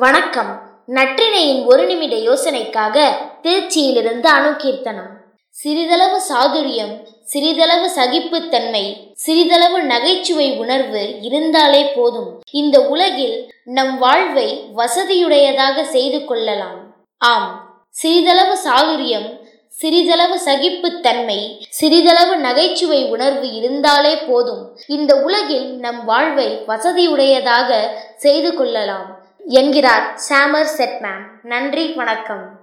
வணக்கம். நற்றினையின் ஒரு நிமிட யோசனைக்காக திருச்சியிலிருந்து அணுகீர்த்தனம். சிறிதளவு சாதுரியம் சிறிதளவு சகிப்புத்தன்மை சிறிதளவு நகைச்சுவை உணர்வு இருந்தாலே போதும். இந்த உலகில் நம் வாழ்வை வசதியுடையதாக செய்து கொள்ளலாம். ஆம் சிறிதளவு சாதுரியம் சிறிதளவு சகிப்புத்தன்மை சிறிதளவு நகைச்சுவை உணர்வு இருந்தாலே போதும். இந்த உலகில் நம் வாழ்வை வசதியுடையதாக செய்து கொள்ளலாம். என்கிறார் சாமர் செட்மேன் நன்றி வணக்கம்.